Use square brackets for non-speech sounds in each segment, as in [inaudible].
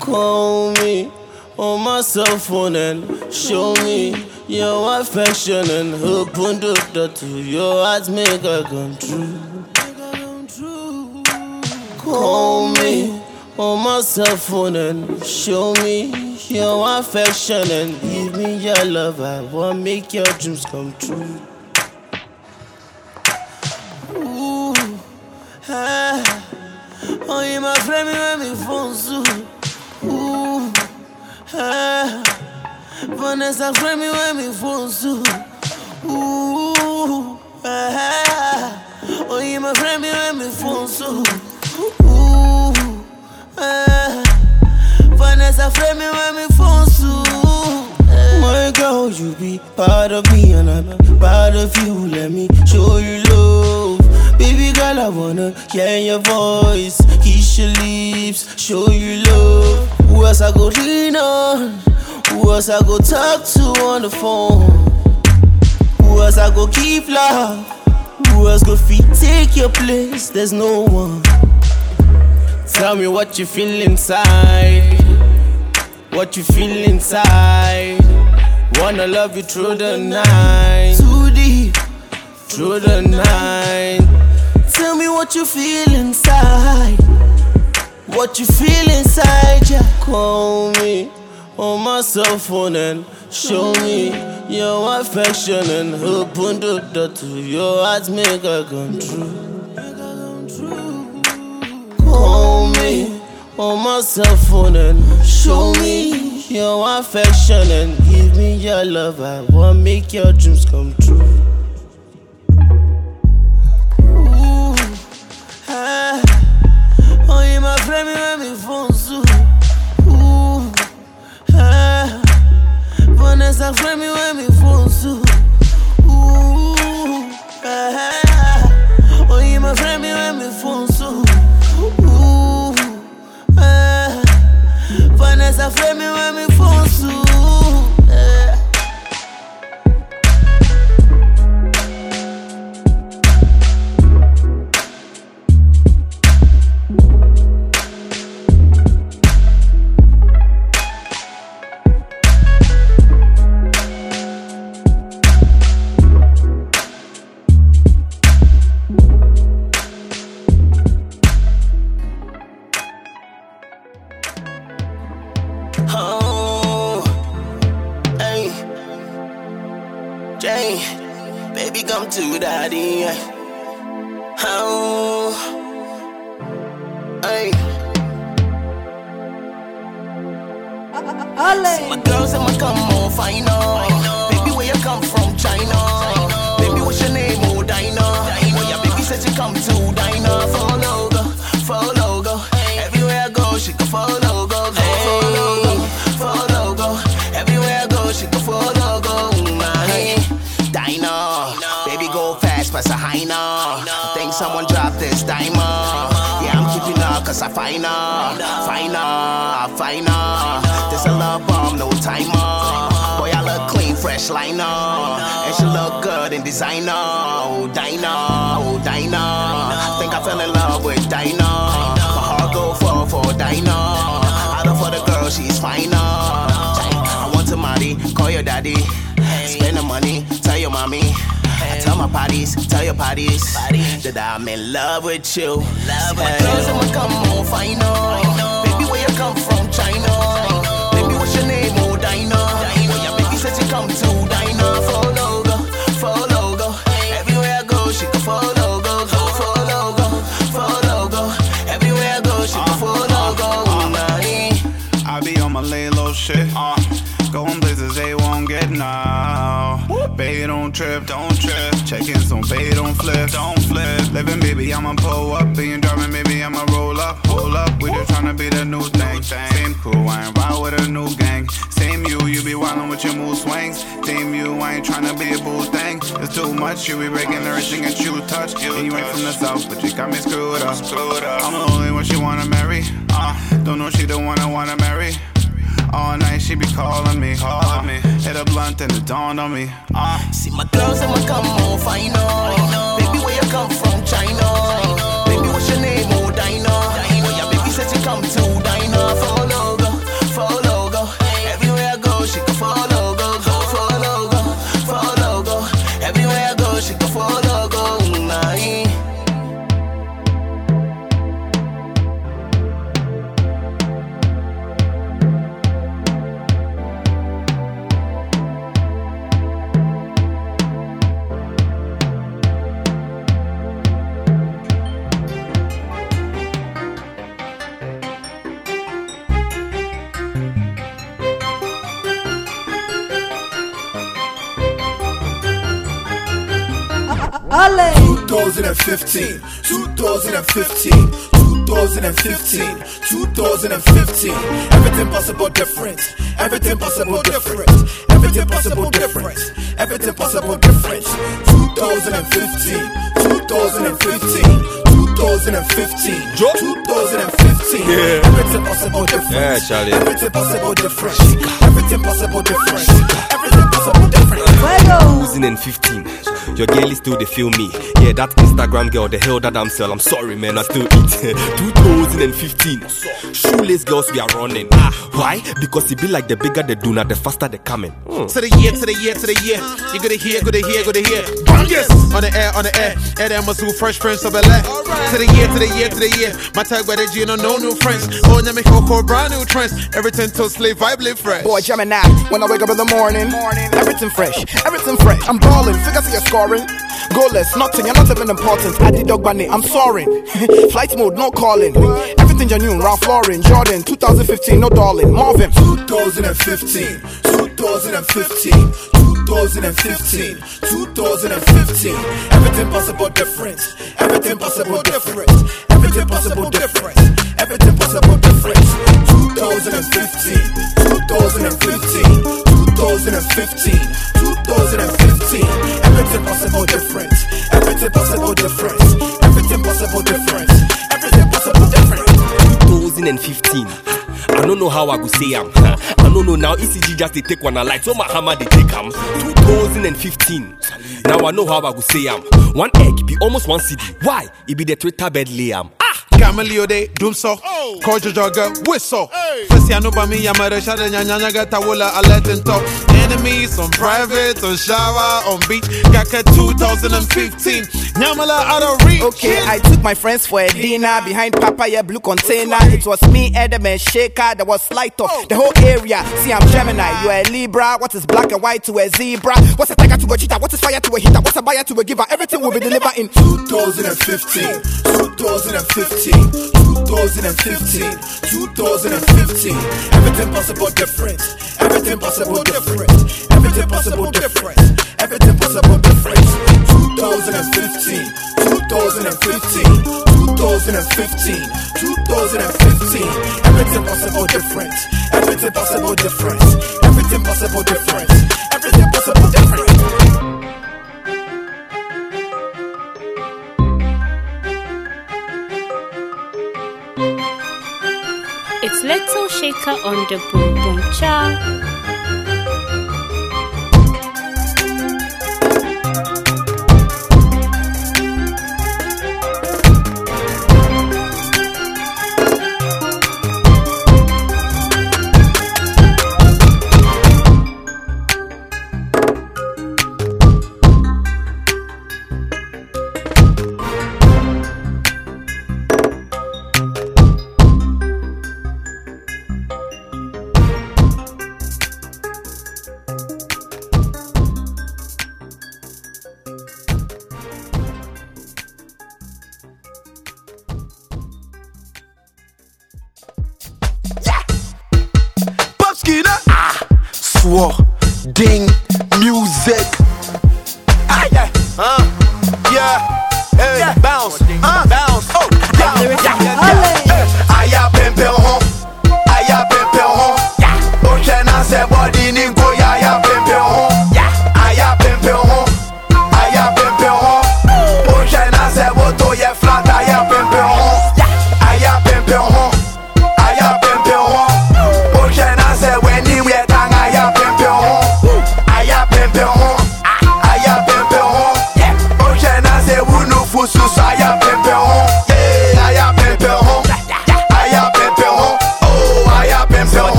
Call me on my cell phone and show me your affection and open the door to your heart, make I come true. Call me on my cell phone and show me your affection and give me your love. I want make your dreams come true. Friend, me when me phone so. Ooh, ah, Vanessa friend me when me oh, you my friend, me when me phone. Ooh, Vanessa friend me when me. My girl, you be part of me and I'm part of you. Let me show you love. Baby girl, I wanna hear your voice, kiss your lips, show you love. Who else I go lean on? Who else I go talk to on the phone? Who else I go keep love? Who else go fit take your place? There's no one. Tell me what you feel inside. What you feel inside. Wanna love you through the night. Too deep through the night. What you feel inside. What you feel inside, yeah. Call me on my cell phone and show me your affection and open the door to your heart, make I come true. Call me on my cell phone and show me your affection and give me your love. I want make your dreams come true. Come to daddy. Oh, hey. My girls and my come on, fine now. Baby, where you come from, China? Baby, what's your name, oh Dinah? Oh yeah, baby said she come to I find her. This a love bomb, no timer. Boy, I look clean, fresh liner. And she look good in designer. Oh, Dinah, oh. Think I fell in love with Dinah. My heart go for, for Dinah. Out of for the girl, she's finer. I want somebody, call your daddy. Spend the money, tell your mommy. I tell my parties, tell your parties that I'm in love with you. Love my girls and my come on, fine Baby, don't trip, don't trip. Checking some baby, don't flip, don't flip. Living, baby, I'ma pull up. Being driving, baby, I'ma roll up, hold up. We just tryna be the new thing. Same crew, I ain't ride with a new gang. Same you, you be wildin' with your mood swings. Same you, I ain't tryna be a boo thing. It's too much, you be breaking everything that you touch. And you ain't from the south, but you got me screwed up. I'm the only one she wanna marry. Uh, don't know she the one I wanna marry. All night she be calling me. Calling me. Hit a blunt and it dawned on me. Uh. See my girls and my come on, final. Uh. Baby, where you come from, China? Baby, what's your name, oh Dino? Oh yeah, baby said she come to Dino. Dinah? 2015, 2015, 2015, 2015. Everything possible different. Everything possible different. Everything possible different. Everything possible different. 2015, 2015. 2015, 2015. Yeah. Everything possible different. Yeah, Charlie. Everything possible different. Everything possible different. Everything possible different. 2015. Your girl is still they feel me. Yeah, that Instagram girl, the hell that I'm sell. I'm sorry, man, I still eat. [laughs] 2015. Shoeless girls, we are running. Ah, why? Because it be like the bigger they do, not the faster they coming. Hmm. To the year, to the year, to the year. You gonna hear, gonna hear, gonna hear. Bungus! On the air, on the air. Ed Amazon, Fresh Prince of Bel Air. To the year, to the year, to the year. My tag by the G, no, no new friends. Oh, Nyame Coco, brand new trends. Everything to slave, vibe, live fresh. Boy, Gemini, when I wake up in the morning, morning. everything fresh, everything fresh. I'm balling, figures you're scoring. Goalless, nothing, you're not even important. I did dog bunny, I'm soaring. [laughs] Flight mode, no calling. Everything genuine, Ralph Lauren, Jordan, 2015, no darling. Marvin, 2015, 2015, 2015, 2015. Everything possible different. Everything possible different. Everything possible different. Everything possible different. 2015, 2015, 2015, 2015. Everything possible different. Everything possible different. Everything possible different. Everything possible different. 2015. I don't know how I go say I'm. [laughs] I don't know now. ECG just they take one a light, so my hammer they take am. 2015. Now I know how I go say I'm. One egg be almost one CD. Why? It be the Twitter bed lay am. Ah! Camelio de doom so Kojo jogger whistle First ya no ba mi yamare gata wola alert and talk Enemies on private on shower on beach Kaka 2015 Nyamala out of reach Okay, I took my friends for a dinner behind Papaya Blue Container. It was me, Adam, and Shaker. There was light up the whole area. See, I'm Gemini, you a Libra. What is black and white to a zebra? What's a tiger to a cheetah? What is fire to a heater? What's a buyer to a giver? Everything will be delivered in 2015, 2015, 2015, 2015. Everything possible different. Everything possible different. Everything possible different. Everything possible different. 2015, 2015, 2015, 2015. Everything possible different. Everything possible different. Everything possible different. Everything possible different. It's Little Shaker on the boom boom cha. Popskina. Ah, swore, ding, music.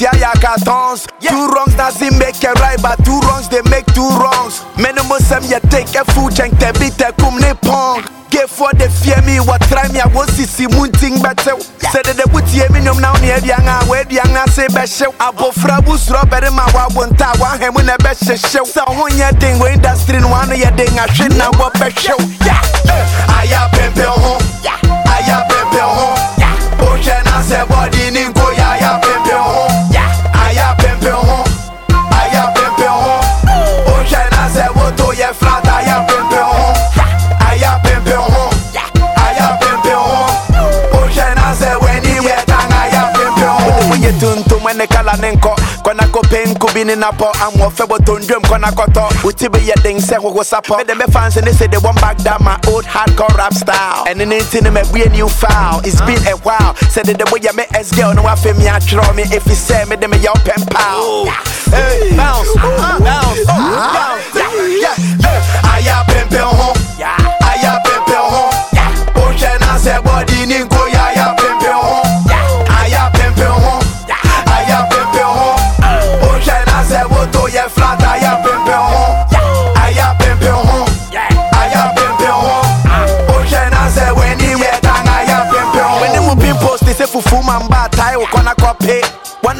Ayɛ akatons two wrongs doesn't make a right but two wrongs they make two wrongs. Mene mo sɛm yɛ take afu kyɛn bi tɛkum ne pong. Gefoɔ de fie mi wɔtra mi a wɔsisi mu ntin bɛtew sɛ dede wotie me nnwom na wo ne aduan a w'aduan ase bɛhyew abofra bu suro bɛrima wawo nta a woahɛ mu na ɛbɛhyehyew sɛ wo ho nyɛ den wɔ industry no wano yɛ den ahwe na wɔbɛhwew ayɛ pɛmpɛ ho ne nkɔ kɔna kɔpɛ nko bi ne napɔ amoɔfɛ bɔtɔ ndwam kɔna kɔtɔ woti bɛyɛ den sɛ hoho sapɔ mede mɛfa nse ne say they want back down my old hardcore rap style. Ɛne ne nti ne mabue new foul. It's been a while. Sɛ dede boyɛ me s girl no wafɛ me atwerɛ me. Ɛfi sɛ mede meyɛ wo pɛm pow Hey, bounce, uh, bounce,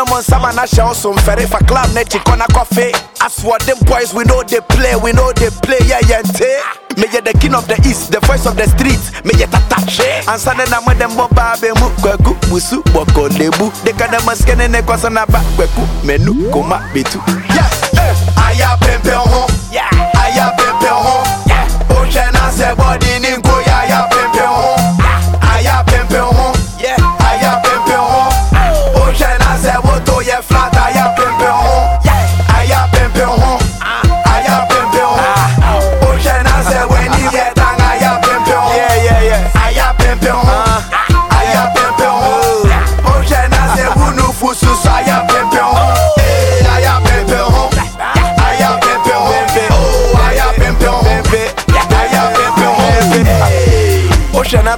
no more summer na show some ferry for club net kona coffee. As for them boys we know they play, we know they play yeah yeah te. Me ye the king of the east, the voice of the streets. Me ye tatache. Ansa na na mo dem bo ba be mu kwaku musu boko lebu. De kana maskene ne kwasa na ba kwaku menu koma betu. Yeah, eh, aya pempe ho. Yeah,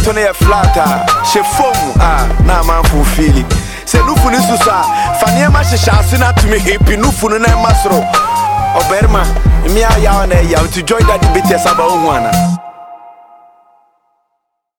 ato no yɛ flat a hyɛ fom a na amanfo feeli sɛ nufu no suso a fa nneɛma hyehyɛ ase no atumi hepi nufu no na ɛma soro ɔbarima mmea yaw na ɛyaw nti joy dade bɛtiɛ saba wohu ana